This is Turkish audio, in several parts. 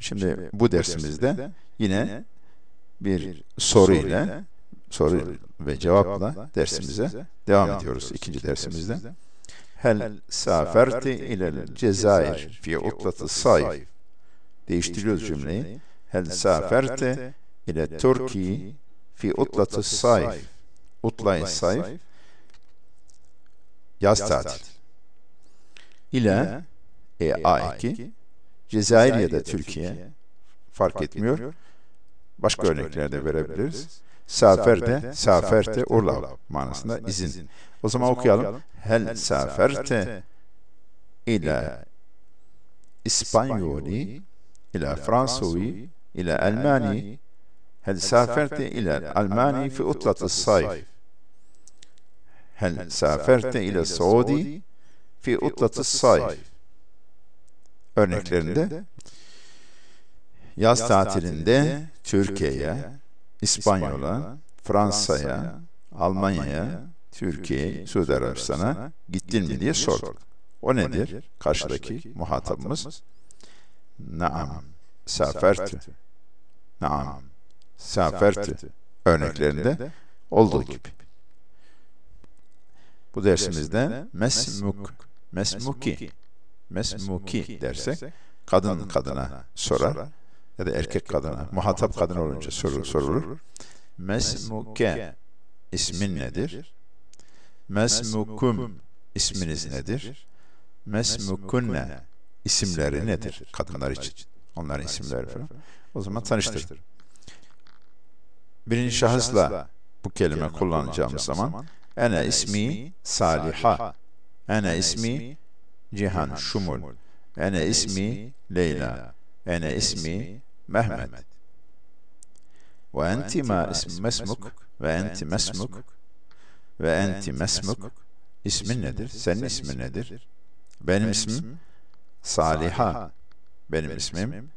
Şimdi bu dersimizde yine bir soru ile soru ve cevapla dersimize devam ediyoruz ikinci dersimizde. Hel saferti ilel Cezayir fi utlatı sayf. Değiştiriyoruz cümleyi. Hel saferte ile Türkiye fi utlatı sayf. Utlayı sayf. Yaz tatil. İle e, A2 Cezayir ya da Türkiye fark etmiyor. Başka örnekler de verebiliriz. Saferde, saferte, urlav manasında izin. O zaman okuyalım. Hel saferte ila İspanyoli ila Fransovi ila Almani. Hel saferte ila Almani fi utlatı sayf. hel saferte ila Saudi fi utlatı sayf örneklerinde yaz tatilinde Türkiye'ye, İspanyol'a, Fransa'ya, Almanya'ya, Türkiye, Suudi Arabistan'a gittin mi diye sorduk. O nedir? Karşıdaki muhatabımız? Naam, safertü. Naam, safertü örneklerinde olduğu gibi. Bu dersimizde mesmuk, mesmuki, mesmuki dersek kadın kadına sorar ya da erkek kadına, muhatap kadın olunca soru sorulur. Mesmuke ismin nedir? Mesmukum isminiz nedir? Mesmukunne isimleri nedir? Kadınlar için. Onların isimleri falan. O zaman tanıştır. Birinci şahısla bu kelime kullanacağımız zaman ene ismi Saliha. Ene ismi Cihan Şumul. Ene ismi Leyla. Ene ismi Mehmet. Ve enti ma ism mesmuk. Ve enti mesmuk. Ve enti mesmuk. İsmin nedir? Senin ismin nedir? Benim ismim Saliha. Benim ismim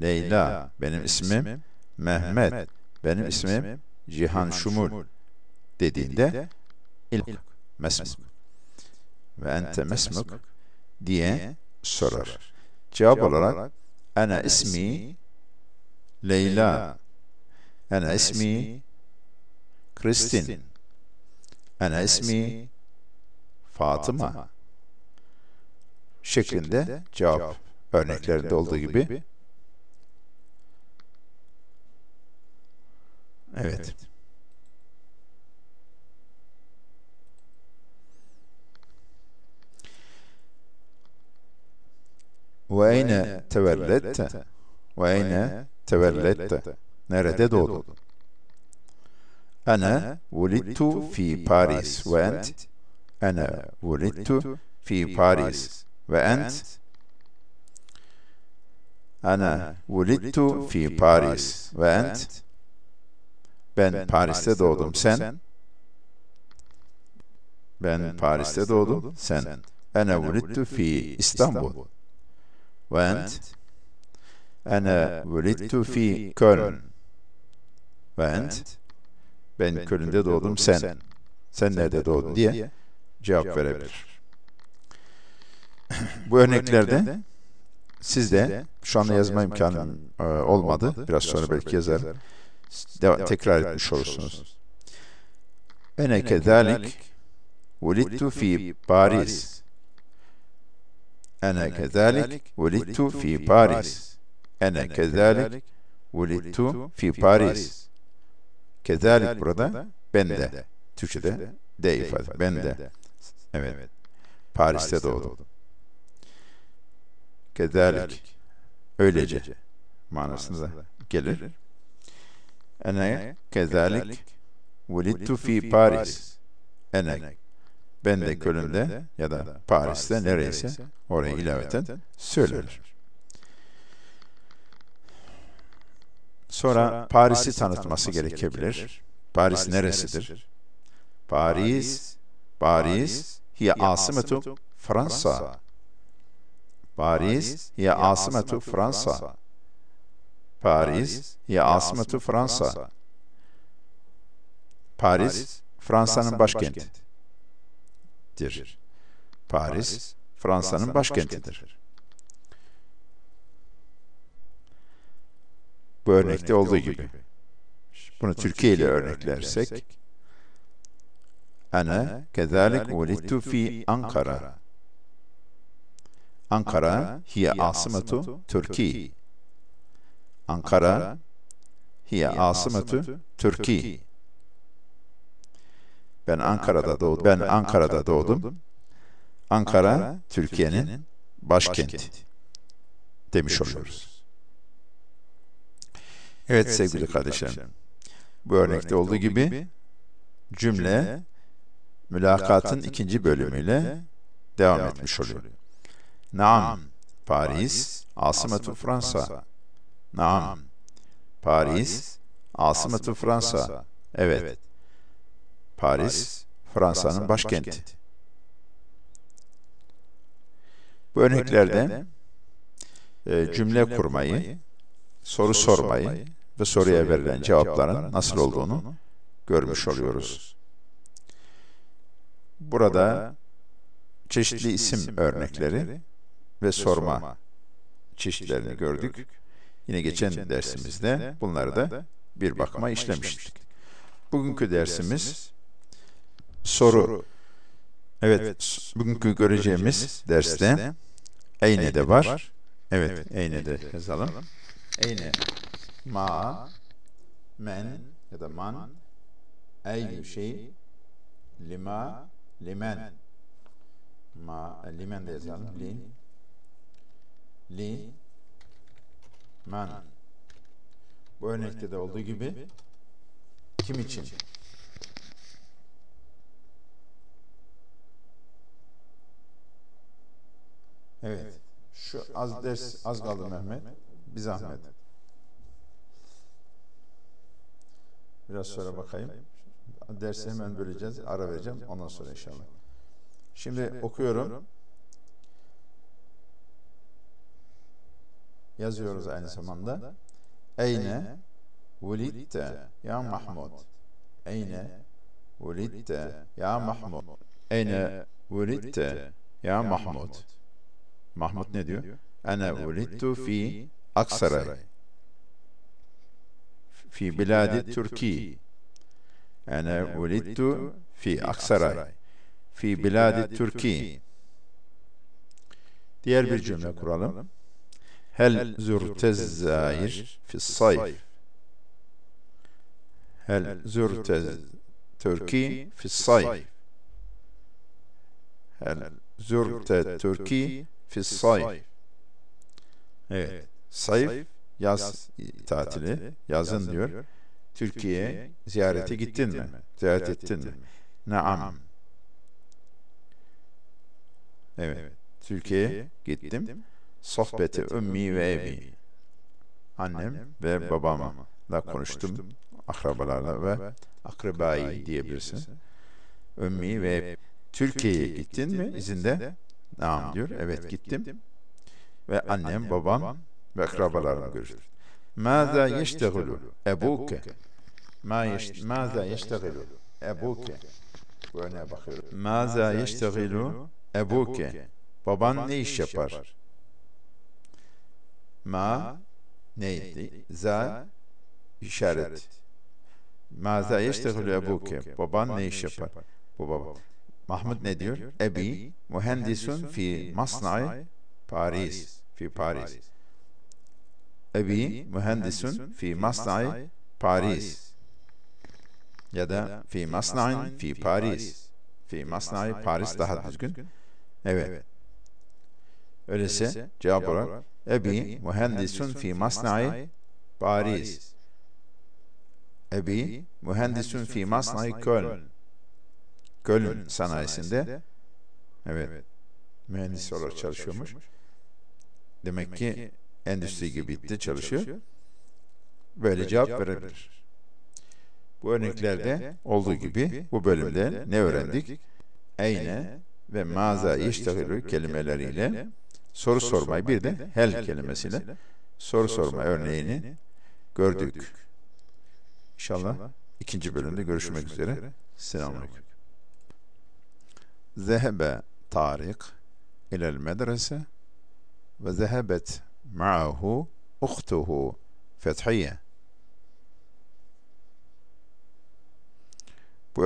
Leyla. Benim ismim Mehmet. Benim ismim Cihan Şumul dediğinde ilk mesmuk. Ve ente mesmuk diye sorar. Cevap olarak ana ismi Leyla. Ana ismi Kristin. Ana ismi Fatıma. Şeklinde cevap örneklerinde olduğu gibi. Evet. وأين تولدت وأين تولدت nerede doğdun أنا ولدت في باريس وأنت أنا ولدت في باريس وأنت أنا ولدت في باريس وأنت ben Paris'te doğdum sen ben Paris'te doğdum sen أنا ولدت في İstanbul went Ene velittu fi Köln. Went Ben Köln'de doğdum sen. Sen. Nerede doğdun diye cevap verebilir. Bu örneklerde sizde şu anda yazma imkanım e, olmadı. Biraz sonra belki yazar. Deva, tekrar etmiş olursunuz. Ene kezalik velittu fi Paris. Ene kezalik vulittu fi Paris. Ene kezalik vulittu fi Paris. Kezalik burada ben de. Türkçe'de de ifade. Ben de. Evet. Paris'te doğdum. Kezalik. Öylece manasında gelir. Ene kezalik vulittu fi Paris. Ene ben de Köln'de ya da Paris'te nereyse oraya ilaveten söylenir. Sonra Paris'i tanıtması gerekebilir. Paris neresidir? Paris, Paris hiye asimetu Fransa. Paris hiye asimetu Fransa. Paris hiye asimetu Fransa. Paris, Fransa'nın başkentidir. Paris, Fransa'nın başkentidir. Bu örnekte olduğu gibi. Bunu Türkiye ile örneklersek Ana kezalik ulittu fi Ankara. Ankara hiye asimetu Türkiye. Ankara hiye asimetu Türkiye. Ben Ankara'da doğdum. Ben Ankara'da doğdum. Ankara Türkiye'nin başkenti demiş oluyoruz. Evet sevgili kardeşlerim. Bu örnekte olduğu gibi cümle mülakatın ikinci bölümüyle devam etmiş oluyor. Naam, Paris, asimetu Fransa. Naam, Paris, asimetu Fransa. Evet, Paris, Fransa'nın başkenti. Bu örneklerde e, cümle kurmayı, soru sormayı ve soruya verilen cevapların nasıl olduğunu görmüş oluyoruz. Burada çeşitli isim örnekleri ve sorma çeşitlerini gördük. Yine geçen dersimizde bunları da bir bakıma işlemiştik. Bugünkü dersimiz soru. Evet, bugünkü göreceğimiz derste Eyne de var. Evet, Eyne de yazalım. Eyne, ma, men ya da man, eyyü şey, lima, limen. Ma, limen de yazalım. Li, li, man. Bu örnekte de olduğu gibi kim için? Evet. Şu az ders az kaldı Mehmet. Bir zahmet. Biraz sonra bakayım. Dersi hemen böleceğiz. Ara vereceğim. Ondan sonra inşallah. Şimdi okuyorum. Yazıyoruz aynı zamanda. Eyne vulitte ya Mahmud. Eyne vulitte ya Mahmud. Eyne vulitte ya Mahmud. Mahmud ne diyor? Ana vulittu fi Aksaray. Fi biladi Türkiye. Ana vulittu fi Aksaray. Fi biladi Türkiye. Diğer bir cümle kuralım. Hel zürtez zahir fi sayf. Hel zürtez Türkiye fi sayf. Hel zürte Türkiye fi sayf. Evet. Sayf yaz tatili, yazın diyor. Türkiye'ye ziyarete gittin mi? Ziyaret ettin mi? Naam. Evet. Türkiye'ye gittim. Sohbeti ümmi ve evi. Annem ve babamla konuştum. Akrabalarla ve akrabayı diyebilirsin. Ümmi ve Türkiye'ye gittin mi izinde? Naam diyor. Evet gittim. Ve annem, babam ve akrabalarım görüştüm. Mâzâ yeştegulü ebuke. Mâzâ yeştegulü ebuke. Bu örneğe bakıyorum. Mâzâ yeştegulü ebuke. Baban ne iş yapar? Ma neydi? Za işaret. Mâzâ yeştegulü ebuke. Baban ne iş yapar? Bu baba. Mahmud ne diyor? Ebi mühendisun fi masnai Paris. Fi Paris. Ebi mühendisun fi masnai Paris. Ya da fi masnain fi Paris. Fi masnai Paris daha düzgün. Evet. Öyleyse cevap olarak Ebi mühendisun fi masnai Paris. Ebi mühendisun fi masnai Köln. Köln sanayisinde evet mühendis olarak çalışıyormuş. Demek ki endüstri gibi bitti çalışıyor. Böyle cevap verebilir. Bu örneklerde olduğu gibi bu bölümde ne öğrendik? Eyne ve maza iştahülü kelimeleriyle soru sormayı bir de hel kelimesiyle soru sorma örneğini gördük. İnşallah ikinci bölümde görüşmek üzere. Selamünaleyküm. ذهب طارق إلى المدرسة وذهبت معه أخته fethiye.